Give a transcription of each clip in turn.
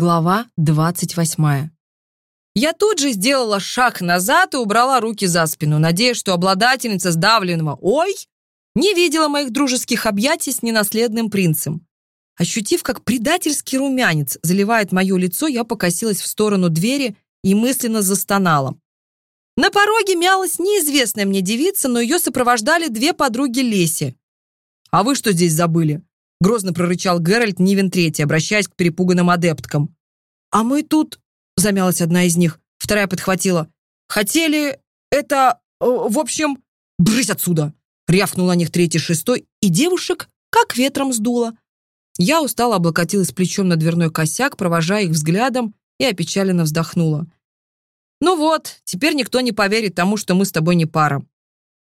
Глава 28. Я тут же сделала шаг назад и убрала руки за спину, надеясь, что обладательница сдавленного «Ой!» не видела моих дружеских объятий с ненаследным принцем. Ощутив, как предательский румянец заливает мое лицо, я покосилась в сторону двери и мысленно застонала. На пороге мялась неизвестная мне девица, но ее сопровождали две подруги Леси. «А вы что здесь забыли?» Грозно прорычал Геральт Нивен Третий, обращаясь к перепуганным адепткам. «А мы тут...» — замялась одна из них. Вторая подхватила. «Хотели... это... Э, в общем... брысь отсюда!» Рявкнул на них третий шестой, и девушек как ветром сдуло. Я устало облокотилась плечом на дверной косяк, провожая их взглядом, и опечаленно вздохнула. «Ну вот, теперь никто не поверит тому, что мы с тобой не пара.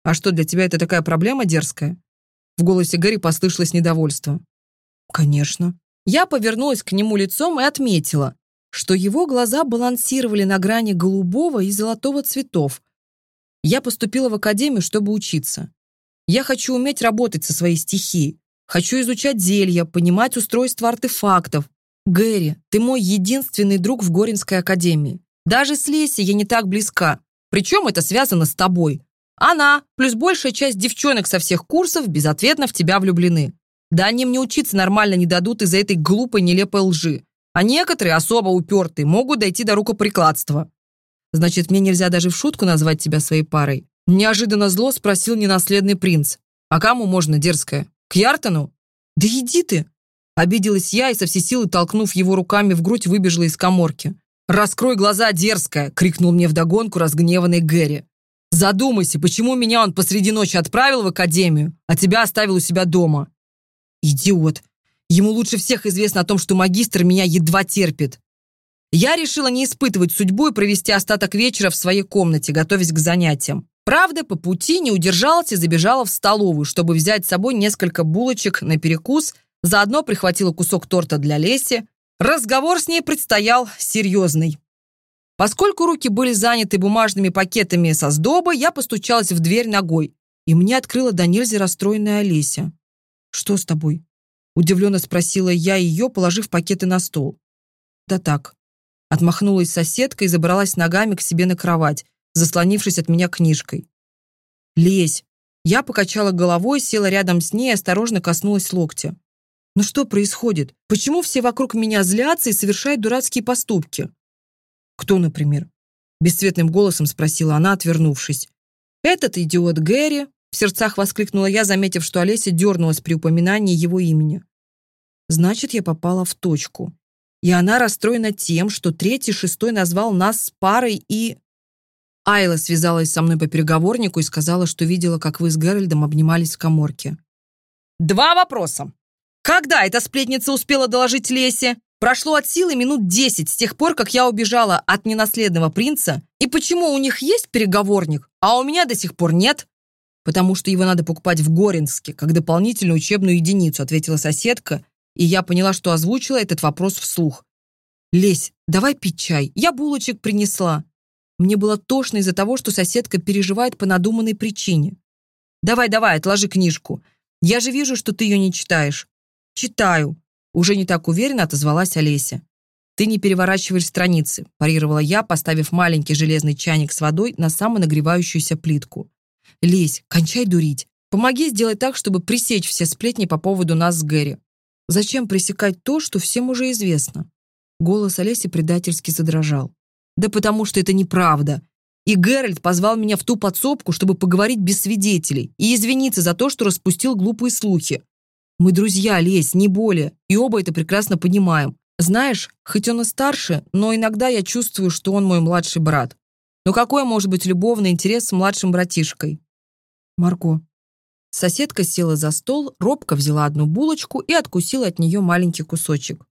А что, для тебя это такая проблема дерзкая?» В голосе Гэри послышалось недовольство. «Конечно». Я повернулась к нему лицом и отметила, что его глаза балансировали на грани голубого и золотого цветов. Я поступила в академию, чтобы учиться. Я хочу уметь работать со своей стихией. Хочу изучать зелья, понимать устройство артефактов. Гэри, ты мой единственный друг в Горинской академии. Даже с Лесей я не так близка. Причем это связано с тобой. Она, плюс большая часть девчонок со всех курсов, безответно в тебя влюблены. Да они мне учиться нормально не дадут из-за этой глупой, нелепой лжи. А некоторые, особо упертые, могут дойти до рукоприкладства. Значит, мне нельзя даже в шутку назвать тебя своей парой. Неожиданно зло спросил ненаследный принц. А кому можно, дерзкая? К Яртону? Да иди ты! Обиделась я и со всей силы, толкнув его руками в грудь, выбежала из коморки. «Раскрой глаза, дерзкая!» — крикнул мне вдогонку разгневанный Гэри. Задумайся, почему меня он посреди ночи отправил в академию, а тебя оставил у себя дома? Идиот. Ему лучше всех известно о том, что магистр меня едва терпит. Я решила не испытывать судьбу и провести остаток вечера в своей комнате, готовясь к занятиям. Правда, по пути не удержалась и забежала в столовую, чтобы взять с собой несколько булочек на перекус, заодно прихватила кусок торта для Леси. Разговор с ней предстоял серьезный. Поскольку руки были заняты бумажными пакетами со сдобой, я постучалась в дверь ногой, и мне открыла до нельзя расстроенная Олеся. «Что с тобой?» – удивленно спросила я ее, положив пакеты на стол. «Да так». Отмахнулась соседка и забралась ногами к себе на кровать, заслонившись от меня книжкой. «Лезь!» Я покачала головой, села рядом с ней и осторожно коснулась локтя. «Ну что происходит? Почему все вокруг меня злятся и совершают дурацкие поступки?» «Кто, например?» Бесцветным голосом спросила она, отвернувшись. «Этот идиот Гэри!» В сердцах воскликнула я, заметив, что Олеся дернулась при упоминании его имени. «Значит, я попала в точку. И она расстроена тем, что третий шестой назвал нас с парой и...» Айла связалась со мной по переговорнику и сказала, что видела, как вы с Гэральдом обнимались в коморке. «Два вопроса. Когда эта сплетница успела доложить Лесе? Прошло от силы минут десять с тех пор, как я убежала от ненаследного принца. И почему у них есть переговорник, а у меня до сих пор нет? Потому что его надо покупать в Горинске, как дополнительную учебную единицу, ответила соседка, и я поняла, что озвучила этот вопрос вслух. «Лесь, давай пить чай, я булочек принесла». Мне было тошно из-за того, что соседка переживает по надуманной причине. «Давай, давай, отложи книжку. Я же вижу, что ты ее не читаешь». «Читаю», уже не так уверенно отозвалась Олеся. «Ты не переворачиваешь страницы», – парировала я, поставив маленький железный чайник с водой на самонагревающуюся плитку. «Лесь, кончай дурить. Помоги сделать так, чтобы пресечь все сплетни по поводу нас с Гэри. Зачем пресекать то, что всем уже известно?» Голос Олеси предательски задрожал. «Да потому что это неправда. И Геральт позвал меня в ту подсобку, чтобы поговорить без свидетелей и извиниться за то, что распустил глупые слухи. Мы друзья, Лесь, не более, и оба это прекрасно понимаем. Знаешь, хоть он и старше, но иногда я чувствую, что он мой младший брат. Но какой может быть любовный интерес с младшим братишкой? Марго. Соседка села за стол, робко взяла одну булочку и откусила от нее маленький кусочек.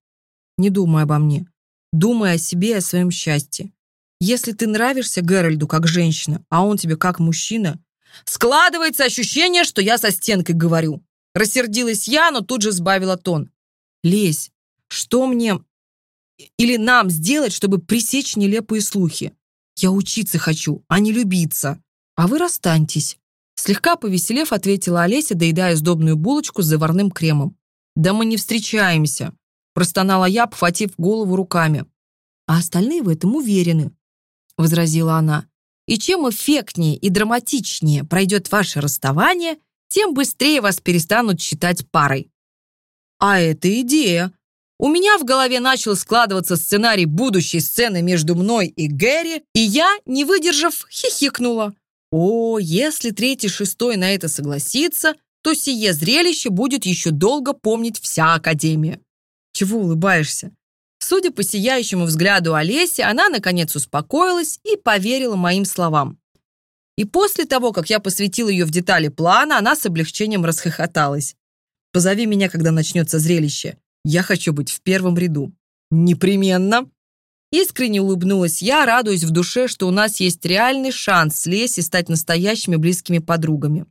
Не думай обо мне. Думай о себе и о своем счастье. Если ты нравишься Геральду как женщина, а он тебе как мужчина, складывается ощущение, что я со стенкой говорю. Рассердилась я, но тут же сбавила тон. «Лесь, что мне или нам сделать, чтобы пресечь нелепые слухи? Я учиться хочу, а не любиться. А вы расстаньтесь». Слегка повеселев, ответила Олеся, доедая сдобную булочку с заварным кремом. «Да мы не встречаемся», – простонала я, обхватив голову руками. «А остальные в этом уверены», – возразила она. «И чем эффектнее и драматичнее пройдет ваше расставание – тем быстрее вас перестанут считать парой. А это идея. У меня в голове начал складываться сценарий будущей сцены между мной и Гэри, и я, не выдержав, хихикнула. О, если третий-шестой на это согласится, то сие зрелище будет еще долго помнить вся Академия. Чего улыбаешься? Судя по сияющему взгляду Олеси, она, наконец, успокоилась и поверила моим словам. И после того, как я посвятил ее в детали плана, она с облегчением расхохоталась. «Позови меня, когда начнется зрелище. Я хочу быть в первом ряду». «Непременно!» Искренне улыбнулась я, радуясь в душе, что у нас есть реальный шанс слезть и стать настоящими близкими подругами.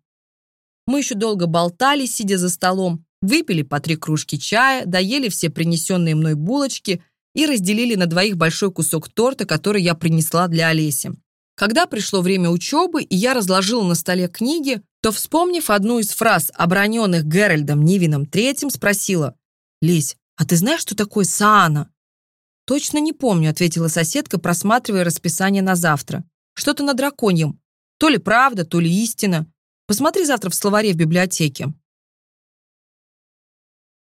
Мы еще долго болтали, сидя за столом, выпили по три кружки чая, доели все принесенные мной булочки и разделили на двоих большой кусок торта, который я принесла для Олеси. Когда пришло время учебы, и я разложил на столе книги, то, вспомнив одну из фраз, оброненных Геральдом Нивином Третьим, спросила, «Лись, а ты знаешь, что такое Саана?» «Точно не помню», — ответила соседка, просматривая расписание на завтра. «Что-то на драконьем. То ли правда, то ли истина. Посмотри завтра в словаре в библиотеке».